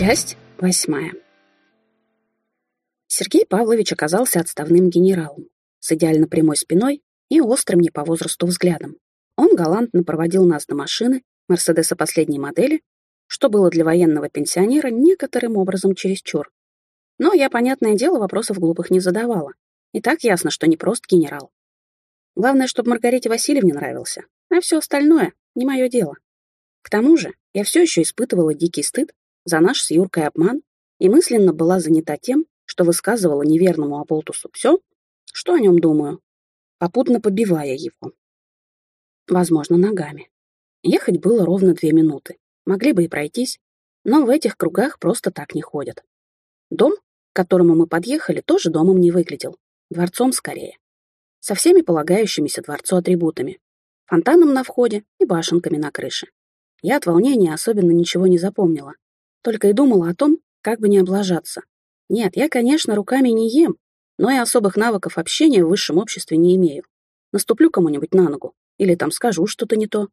Часть восьмая. Сергей Павлович оказался отставным генералом с идеально прямой спиной и острым не по возрасту взглядом. Он галантно проводил нас до машины, Мерседеса последней модели, что было для военного пенсионера некоторым образом чересчур. Но я, понятное дело, вопросов глупых не задавала. И так ясно, что не просто генерал. Главное, чтобы Маргарите Васильевне нравился, а все остальное — не мое дело. К тому же я все еще испытывала дикий стыд за наш с Юркой обман и мысленно была занята тем, что высказывала неверному Аболтусу все, что о нем думаю, попутно побивая его. Возможно, ногами. Ехать было ровно две минуты. Могли бы и пройтись, но в этих кругах просто так не ходят. Дом, к которому мы подъехали, тоже домом не выглядел. Дворцом скорее. Со всеми полагающимися дворцу атрибутами. Фонтаном на входе и башенками на крыше. Я от волнения особенно ничего не запомнила. Только и думала о том, как бы не облажаться. Нет, я, конечно, руками не ем, но и особых навыков общения в высшем обществе не имею. Наступлю кому-нибудь на ногу или там скажу что-то не то.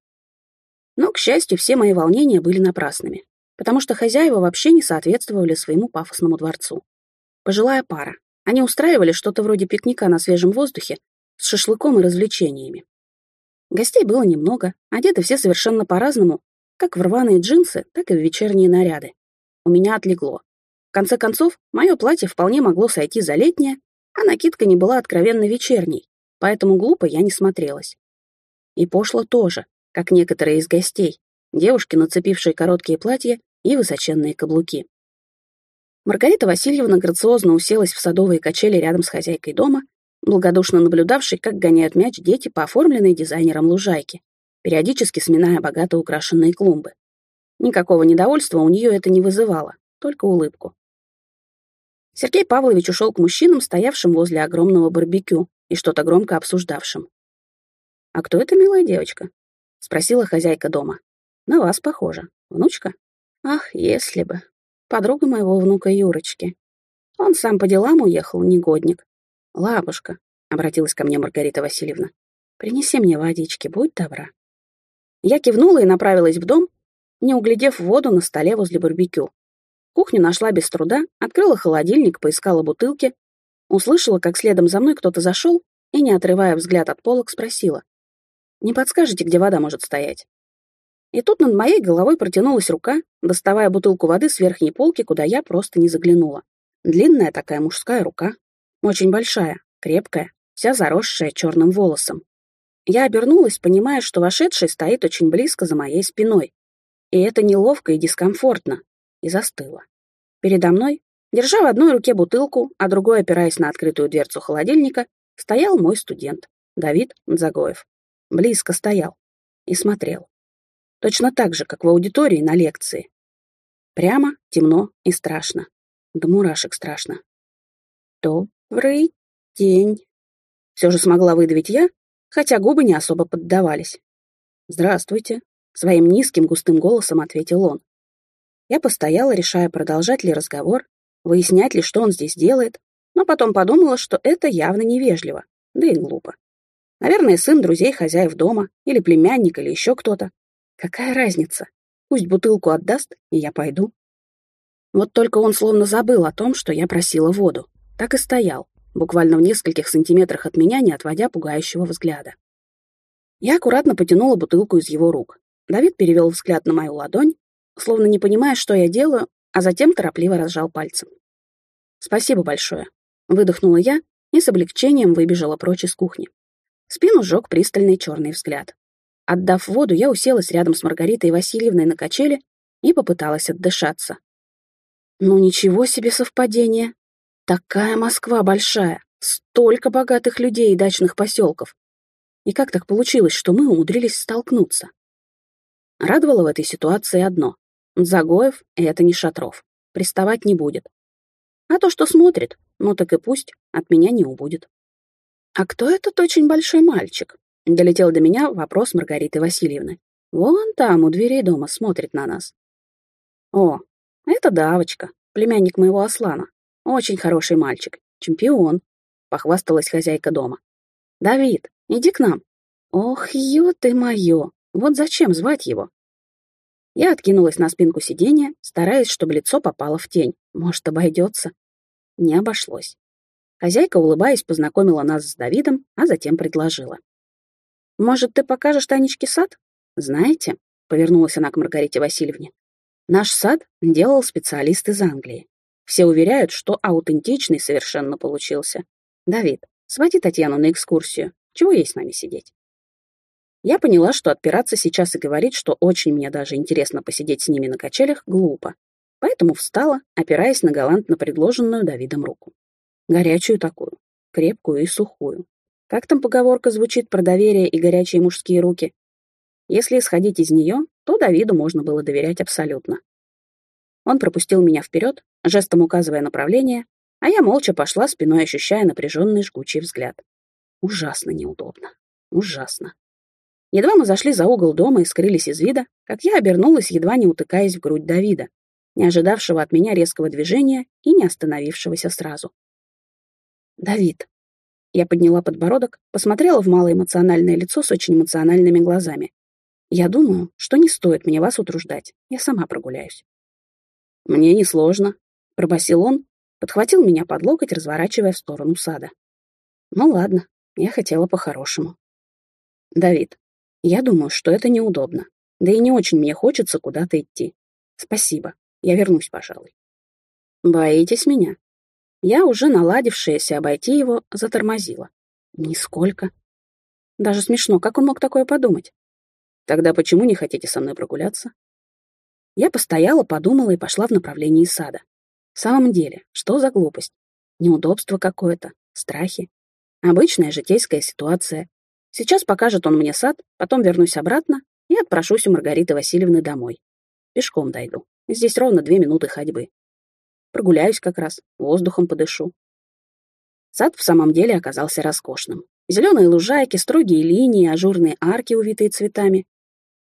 Но, к счастью, все мои волнения были напрасными, потому что хозяева вообще не соответствовали своему пафосному дворцу. Пожилая пара. Они устраивали что-то вроде пикника на свежем воздухе с шашлыком и развлечениями. Гостей было немного, одеты все совершенно по-разному, как в рваные джинсы, так и в вечерние наряды. У меня отлегло. В конце концов, мое платье вполне могло сойти за летнее, а накидка не была откровенно вечерней, поэтому глупо я не смотрелась. И пошло тоже, как некоторые из гостей, девушки, нацепившие короткие платья и высоченные каблуки. Маргарита Васильевна грациозно уселась в садовые качели рядом с хозяйкой дома, благодушно наблюдавшей, как гоняют мяч дети по оформленной дизайнером лужайке, периодически сминая богато украшенные клумбы. Никакого недовольства у нее это не вызывало, только улыбку. Сергей Павлович ушел к мужчинам, стоявшим возле огромного барбекю и что-то громко обсуждавшим. «А кто эта милая девочка?» — спросила хозяйка дома. «На вас похожа. Внучка?» «Ах, если бы. Подруга моего внука Юрочки. Он сам по делам уехал, негодник. Лапушка», — обратилась ко мне Маргарита Васильевна, — «принеси мне водички, будь добра». Я кивнула и направилась в дом, не углядев воду на столе возле барбекю. Кухню нашла без труда, открыла холодильник, поискала бутылки, услышала, как следом за мной кто-то зашел и, не отрывая взгляд от полок, спросила. «Не подскажете, где вода может стоять?» И тут над моей головой протянулась рука, доставая бутылку воды с верхней полки, куда я просто не заглянула. Длинная такая мужская рука, очень большая, крепкая, вся заросшая черным волосом. Я обернулась, понимая, что вошедший стоит очень близко за моей спиной. И это неловко и дискомфортно. И застыла. Передо мной, держа в одной руке бутылку, а другой опираясь на открытую дверцу холодильника, стоял мой студент, Давид Дзагоев. Близко стоял и смотрел. Точно так же, как в аудитории на лекции. Прямо, темно и страшно. До мурашек страшно. «Добрый день», — все же смогла выдавить я, хотя губы не особо поддавались. «Здравствуйте», — своим низким густым голосом ответил он. Я постояла, решая, продолжать ли разговор, выяснять ли, что он здесь делает, но потом подумала, что это явно невежливо, да и глупо. Наверное, сын друзей хозяев дома, или племянник, или еще кто-то. Какая разница? Пусть бутылку отдаст, и я пойду. Вот только он словно забыл о том, что я просила воду. Так и стоял, буквально в нескольких сантиметрах от меня, не отводя пугающего взгляда. Я аккуратно потянула бутылку из его рук. Давид перевел взгляд на мою ладонь, словно не понимая, что я делаю, а затем торопливо разжал пальцем. «Спасибо большое», — выдохнула я и с облегчением выбежала прочь из кухни. Спину сжег пристальный черный взгляд. Отдав воду, я уселась рядом с Маргаритой Васильевной на качели и попыталась отдышаться. Ну ничего себе совпадение. Такая Москва большая, столько богатых людей и дачных поселков. И как так получилось, что мы умудрились столкнуться? Радовало в этой ситуации одно. Загоев — это не Шатров. Приставать не будет. А то, что смотрит, ну так и пусть, от меня не убудет. «А кто этот очень большой мальчик?» — долетел до меня вопрос Маргариты Васильевны. «Вон там, у дверей дома, смотрит на нас». «О, это Давочка, племянник моего Аслана. Очень хороший мальчик. Чемпион. Похвасталась хозяйка дома. Давид, иди к нам. Ох, ё ты моё. Вот зачем звать его? Я откинулась на спинку сиденья, стараясь, чтобы лицо попало в тень. Может, обойдется? Не обошлось. Хозяйка, улыбаясь, познакомила нас с Давидом, а затем предложила. «Может, ты покажешь Танечке сад? Знаете, — повернулась она к Маргарите Васильевне, — наш сад делал специалист из Англии. Все уверяют, что аутентичный совершенно получился. Давид, своди Татьяну на экскурсию. Чего ей с нами сидеть? Я поняла, что отпираться сейчас и говорить, что очень мне даже интересно посидеть с ними на качелях, глупо. Поэтому встала, опираясь на галантно предложенную Давидом руку. Горячую такую, крепкую и сухую. Как там поговорка звучит про доверие и горячие мужские руки? Если исходить из нее, то Давиду можно было доверять абсолютно. Он пропустил меня вперед, жестом указывая направление, а я молча пошла, спиной ощущая напряженный жгучий взгляд. Ужасно неудобно. Ужасно. Едва мы зашли за угол дома и скрылись из вида, как я обернулась, едва не утыкаясь в грудь Давида, не ожидавшего от меня резкого движения и не остановившегося сразу. «Давид». Я подняла подбородок, посмотрела в малоэмоциональное лицо с очень эмоциональными глазами. «Я думаю, что не стоит мне вас утруждать. Я сама прогуляюсь». «Мне несложно», — пробасил он, подхватил меня под локоть, разворачивая в сторону сада. «Ну ладно, я хотела по-хорошему». «Давид, я думаю, что это неудобно. Да и не очень мне хочется куда-то идти. Спасибо, я вернусь, пожалуй». «Боитесь меня?» Я, уже наладившаяся обойти его, затормозила. Нисколько. Даже смешно, как он мог такое подумать? Тогда почему не хотите со мной прогуляться? Я постояла, подумала и пошла в направлении сада. В самом деле, что за глупость? Неудобство какое-то, страхи. Обычная житейская ситуация. Сейчас покажет он мне сад, потом вернусь обратно и отпрошусь у Маргариты Васильевны домой. Пешком дойду. Здесь ровно две минуты ходьбы. Прогуляюсь как раз, воздухом подышу. Сад в самом деле оказался роскошным. Зеленые лужайки, строгие линии, ажурные арки, увитые цветами.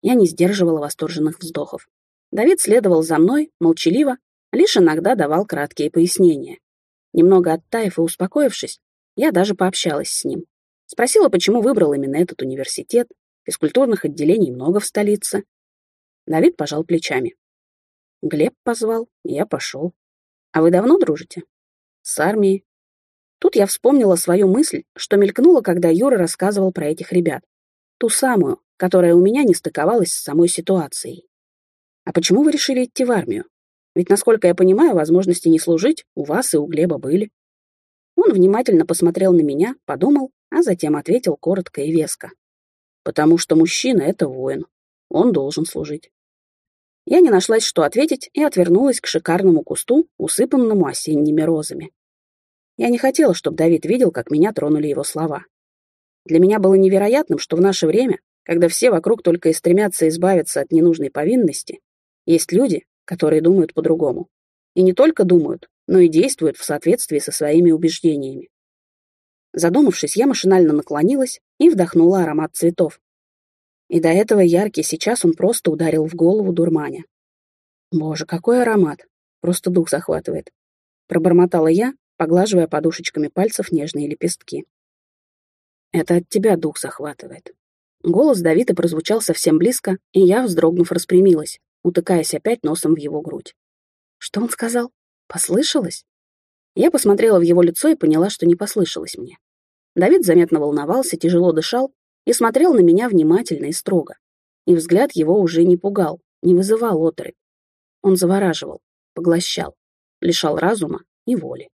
Я не сдерживала восторженных вздохов. Давид следовал за мной, молчаливо, лишь иногда давал краткие пояснения. Немного оттаив и успокоившись, я даже пообщалась с ним. Спросила, почему выбрал именно этот университет, физкультурных отделений много в столице. Давид пожал плечами. Глеб позвал, я пошел. А вы давно дружите? С армией. Тут я вспомнила свою мысль, что мелькнула, когда Юра рассказывал про этих ребят. Ту самую, которая у меня не стыковалась с самой ситуацией. А почему вы решили идти в армию? Ведь, насколько я понимаю, возможности не служить у вас и у Глеба были. Он внимательно посмотрел на меня, подумал, а затем ответил коротко и веско. Потому что мужчина — это воин. Он должен служить. Я не нашлась, что ответить, и отвернулась к шикарному кусту, усыпанному осенними розами. Я не хотела, чтобы Давид видел, как меня тронули его слова. Для меня было невероятным, что в наше время, когда все вокруг только и стремятся избавиться от ненужной повинности, есть люди, которые думают по-другому. И не только думают, но и действуют в соответствии со своими убеждениями. Задумавшись, я машинально наклонилась и вдохнула аромат цветов. И до этого яркий, сейчас он просто ударил в голову дурманя. Боже, какой аромат! Просто дух захватывает. Пробормотала я, поглаживая подушечками пальцев нежные лепестки. Это от тебя дух захватывает. Голос Давида прозвучал совсем близко, и я, вздрогнув, распрямилась утыкаясь опять носом в его грудь. Что он сказал? Послышалось? Я посмотрела в его лицо и поняла, что не послышалось мне. Давид заметно волновался, тяжело дышал и смотрел на меня внимательно и строго. И взгляд его уже не пугал, не вызывал оторопь. Он завораживал, поглощал, лишал разума и воли.